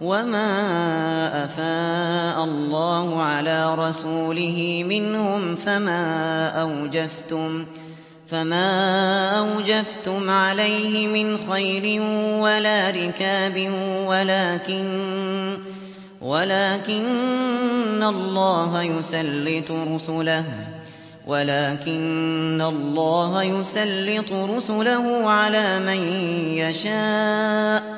وما أفاء الله على رسوله منهم فما أوجفتم فما أوجفتم عليه من خير ولا ركاب ولكن ولكن الله يسلط رسله ولكن الله يسلط رسله على من يشاء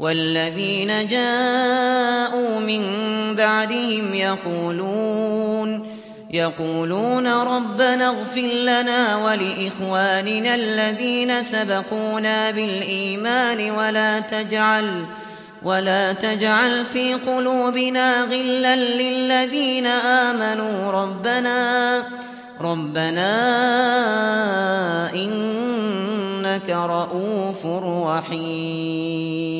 والذين جاءوا من بعدهم يقولون يقولون ربنا اغفر لنا ولإخواننا الذين سبقونا بالإيمان ولا تجعل ولا تجعل في قلوبنا غلا للذين آمنوا ربنا ربنا إنك رؤوف رحيم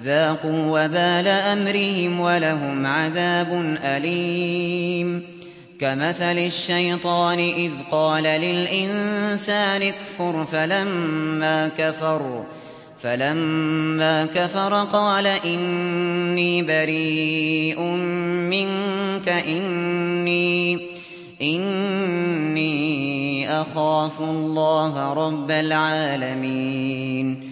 ذاقوا وبال أمرهم ولهم عذاب أليم. كمثل الشيطان إذ قال للإنسان اكفر فلما كفر فلما كفر قال إني بريء منك إني إني أخاف الله رب العالمين.